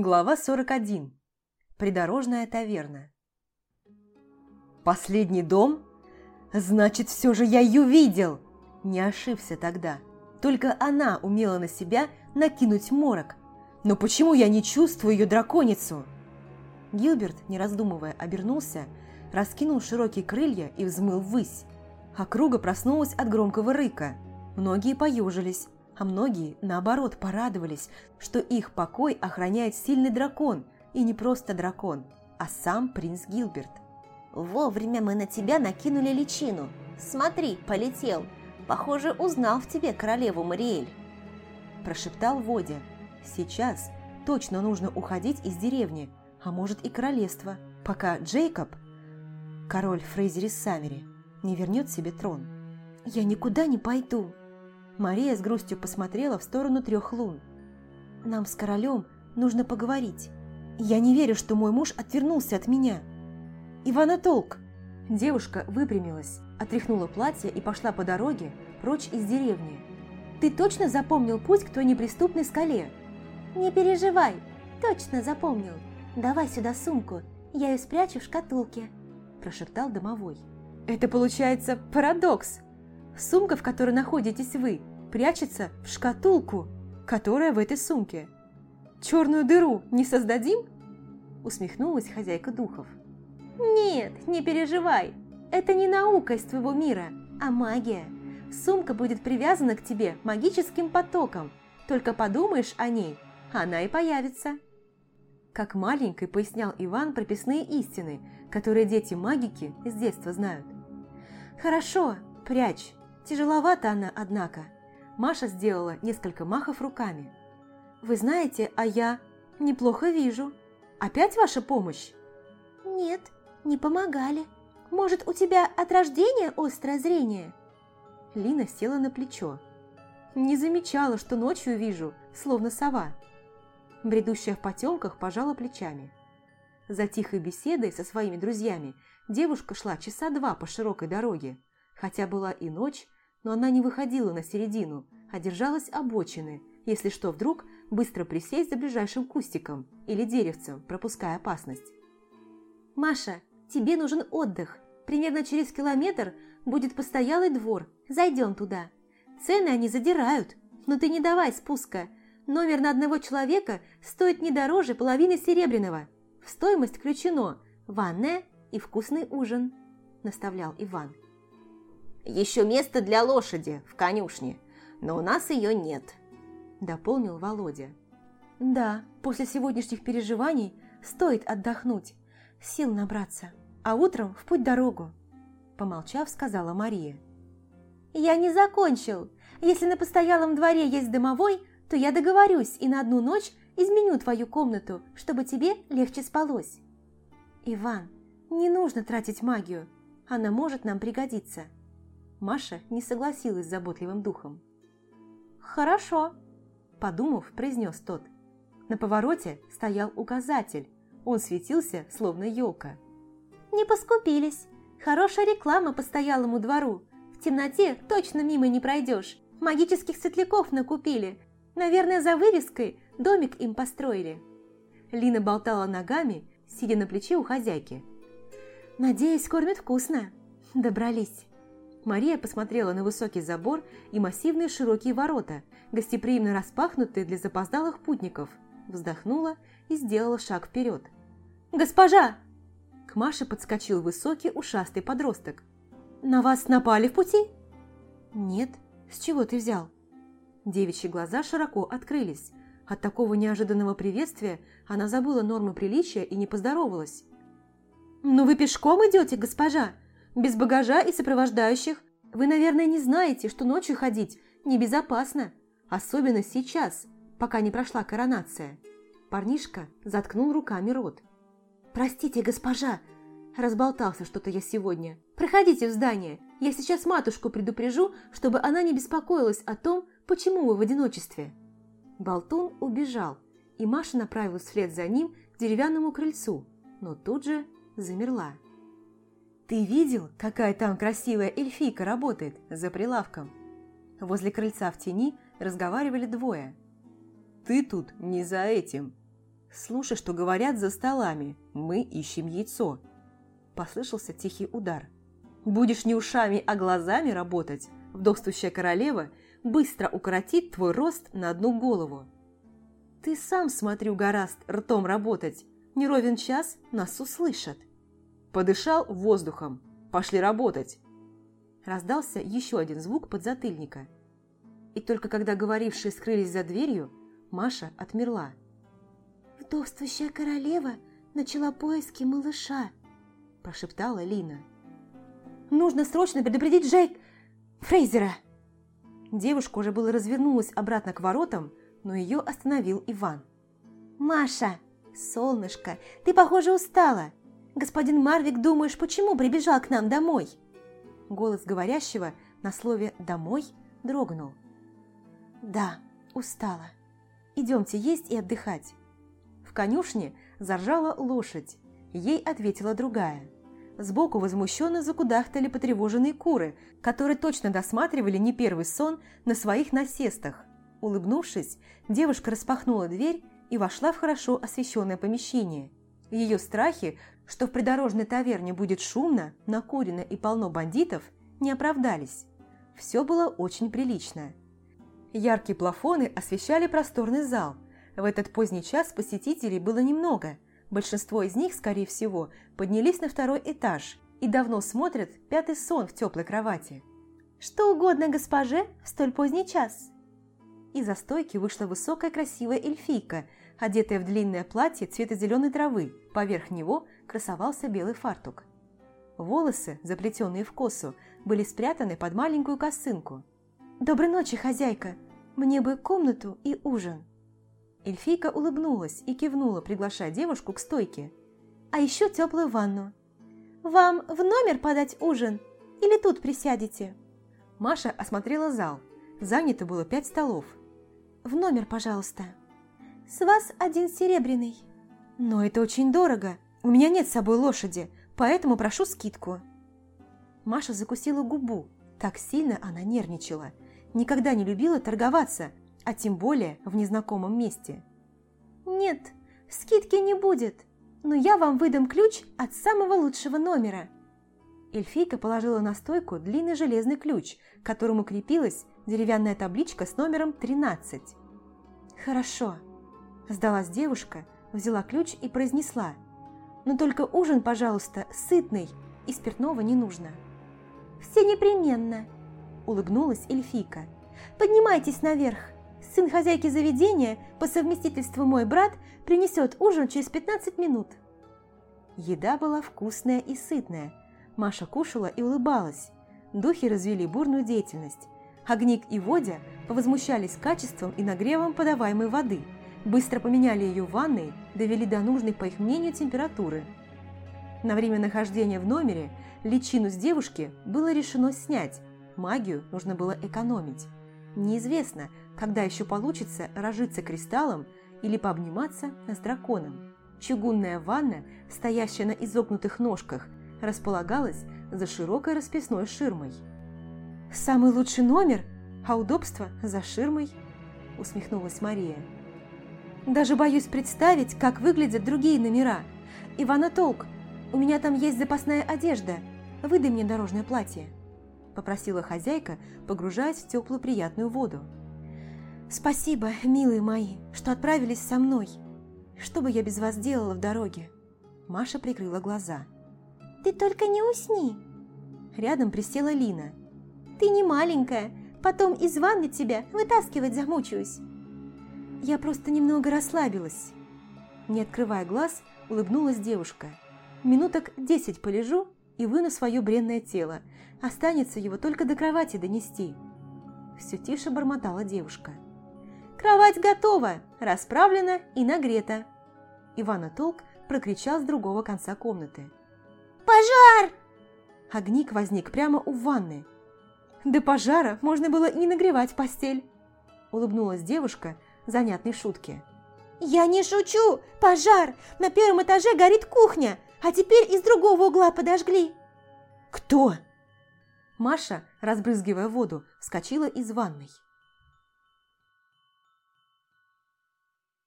Глава 41. Придорожная таверна. Последний дом? Значит, все же я ее видел! Не ошибся тогда. Только она умела на себя накинуть морок. Но почему я не чувствую ее драконицу? Гилберт, не раздумывая, обернулся, раскинул широкие крылья и взмыл ввысь. Округа проснулась от громкого рыка. Многие поежились, а многие, наоборот, порадовались, что их покой охраняет сильный дракон, и не просто дракон, а сам принц Гилберт. «Вовремя мы на тебя накинули личину. Смотри, полетел. Похоже, узнал в тебе королеву Мариэль», – прошептал Водя. «Сейчас точно нужно уходить из деревни, а может и королевства, пока Джейкоб, король Фрейзерис Саммери, не вернет себе трон». «Я никуда не пойду», Мария с грустью посмотрела в сторону трех лун. «Нам с королем нужно поговорить. Я не верю, что мой муж отвернулся от меня. Ивана толк!» Девушка выпрямилась, отряхнула платье и пошла по дороге прочь из деревни. «Ты точно запомнил путь к той неприступной скале?» «Не переживай, точно запомнил. Давай сюда сумку, я ее спрячу в шкатулке», – прошептал домовой. «Это получается парадокс!» Сумка, в которой находитесь вы, прячется в шкатулку, которая в этой сумке. Черную дыру не создадим? Усмехнулась хозяйка духов. Нет, не переживай. Это не наука из твоего мира, а магия. Сумка будет привязана к тебе магическим потоком. Только подумаешь о ней, она и появится. Как маленький пояснял Иван прописные истины, которые дети-магики с детства знают. «Хорошо, прячь, Тяжеловата она, однако. Маша сделала несколько махов руками. «Вы знаете, а я неплохо вижу. Опять ваша помощь?» «Нет, не помогали. Может, у тебя от рождения острое зрение?» Лина села на плечо. «Не замечала, что ночью вижу, словно сова». Бредущая в потемках пожала плечами. За тихой беседой со своими друзьями девушка шла часа два по широкой дороге. Хотя была и ночь, но она не выходила на середину, а держалась обочины, если что вдруг быстро присесть за ближайшим кустиком или деревцем, пропуская опасность. «Маша, тебе нужен отдых. Примерно через километр будет постоялый двор. Зайдем туда. Цены они задирают, но ты не давай спуска. Номер на одного человека стоит не дороже половины серебряного. В стоимость включено ванная и вкусный ужин», – наставлял Иван. Еще место для лошади в конюшне, но у нас ее нет», – дополнил Володя. «Да, после сегодняшних переживаний стоит отдохнуть, сил набраться, а утром в путь-дорогу», – помолчав, сказала Мария. «Я не закончил. Если на постоялом дворе есть домовой, то я договорюсь и на одну ночь изменю твою комнату, чтобы тебе легче спалось». «Иван, не нужно тратить магию, она может нам пригодиться», Маша не согласилась с заботливым духом. «Хорошо», – подумав, произнес тот. На повороте стоял указатель. Он светился, словно елка. «Не поскупились. Хорошая реклама постоялому двору. В темноте точно мимо не пройдешь. Магических светляков накупили. Наверное, за вывеской домик им построили». Лина болтала ногами, сидя на плече у хозяйки. «Надеюсь, кормят вкусно. Добрались». Мария посмотрела на высокий забор и массивные широкие ворота, гостеприимно распахнутые для запоздалых путников, вздохнула и сделала шаг вперед. «Госпожа!» К Маше подскочил высокий ушастый подросток. «На вас напали в пути?» «Нет. С чего ты взял?» Девичьи глаза широко открылись. От такого неожиданного приветствия она забыла нормы приличия и не поздоровалась. «Ну вы пешком идете, госпожа? Без багажа и сопровождающих. Вы, наверное, не знаете, что ночью ходить небезопасно, особенно сейчас, пока не прошла коронация. Парнишка заткнул руками рот. «Простите, госпожа, разболтался что-то я сегодня. Проходите в здание, я сейчас матушку предупрежу, чтобы она не беспокоилась о том, почему вы в одиночестве». Болтун убежал, и Маша направилась вслед за ним к деревянному крыльцу, но тут же замерла. «Ты видел, какая там красивая эльфийка работает за прилавком?» Возле крыльца в тени разговаривали двое. «Ты тут не за этим», Слушай, что говорят за столами. Мы ищем яйцо. Послышался тихий удар. Будешь не ушами, а глазами работать, вдовствующая королева быстро укоротит твой рост на одну голову. Ты сам, смотрю, гораст ртом работать. Не ровен час нас услышат. Подышал воздухом. Пошли работать. Раздался еще один звук подзатыльника. И только когда говорившие скрылись за дверью, Маша отмерла. «Вдовствующая королева начала поиски малыша», – прошептала Лина. «Нужно срочно предупредить Джейк Фрейзера!» Девушка уже было развернулась обратно к воротам, но ее остановил Иван. «Маша, солнышко, ты, похоже, устала. Господин Марвик, думаешь, почему прибежал к нам домой?» Голос говорящего на слове «домой» дрогнул. «Да, устала. Идемте есть и отдыхать». В конюшне заржала лошадь, ей ответила другая. Сбоку возмущенно закудахтали потревоженные куры, которые точно досматривали не первый сон на своих насестах. Улыбнувшись, девушка распахнула дверь и вошла в хорошо освещенное помещение. Ее страхи, что в придорожной таверне будет шумно, накурено и полно бандитов, не оправдались. Все было очень прилично. Яркие плафоны освещали просторный зал. В этот поздний час посетителей было немного – Большинство из них, скорее всего, поднялись на второй этаж и давно смотрят пятый сон в теплой кровати. «Что угодно госпоже в столь поздний час!» Из-за стойки вышла высокая красивая эльфийка, одетая в длинное платье цвета зеленой травы, поверх него красовался белый фартук. Волосы, заплетенные в косу, были спрятаны под маленькую косынку. «Доброй ночи, хозяйка! Мне бы комнату и ужин!» Эльфийка улыбнулась и кивнула, приглашая девушку к стойке. «А еще теплую ванну. Вам в номер подать ужин? Или тут присядете?» Маша осмотрела зал. Занято было пять столов. «В номер, пожалуйста. С вас один серебряный». «Но это очень дорого. У меня нет с собой лошади, поэтому прошу скидку». Маша закусила губу. Так сильно она нервничала. Никогда не любила торговаться, а тем более в незнакомом месте. «Нет, скидки не будет, но я вам выдам ключ от самого лучшего номера». Эльфийка положила на стойку длинный железный ключ, к которому крепилась деревянная табличка с номером 13. «Хорошо», – сдалась девушка, взяла ключ и произнесла. «Но только ужин, пожалуйста, сытный, и спиртного не нужно». «Все непременно», – улыбнулась эльфийка. «Поднимайтесь наверх, Сын хозяйки заведения, по совместительству мой брат, принесет ужин через 15 минут. Еда была вкусная и сытная. Маша кушала и улыбалась. Духи развели бурную деятельность. Огник и Водя повозмущались качеством и нагревом подаваемой воды, быстро поменяли ее в ванной, довели до нужной, по их мнению, температуры. На время нахождения в номере личину с девушки было решено снять, магию нужно было экономить. Неизвестно, когда еще получится разжиться кристаллом или пообниматься с драконом. Чугунная ванна, стоящая на изогнутых ножках, располагалась за широкой расписной ширмой. «Самый лучший номер, а удобство за ширмой», – усмехнулась Мария. «Даже боюсь представить, как выглядят другие номера. Ивана Толк, у меня там есть запасная одежда, выдай мне дорожное платье», – попросила хозяйка, погружаясь в теплую приятную воду. «Спасибо, милые мои, что отправились со мной. Что бы я без вас делала в дороге?» Маша прикрыла глаза. «Ты только не усни!» Рядом присела Лина. «Ты не маленькая, потом из ванны тебя вытаскивать замучаюсь!» «Я просто немного расслабилась!» Не открывая глаз, улыбнулась девушка. «Минуток десять полежу и выну свое бренное тело. Останется его только до кровати донести!» Все тише бормотала девушка. «Кровать готова, расправлена и нагрета!» Ивана Толк прокричал с другого конца комнаты. «Пожар!» Огник возник прямо у ванны. «До пожара можно было и не нагревать постель!» Улыбнулась девушка занятной шутке. «Я не шучу! Пожар! На первом этаже горит кухня, а теперь из другого угла подожгли!» «Кто?» Маша, разбрызгивая воду, вскочила из ванной.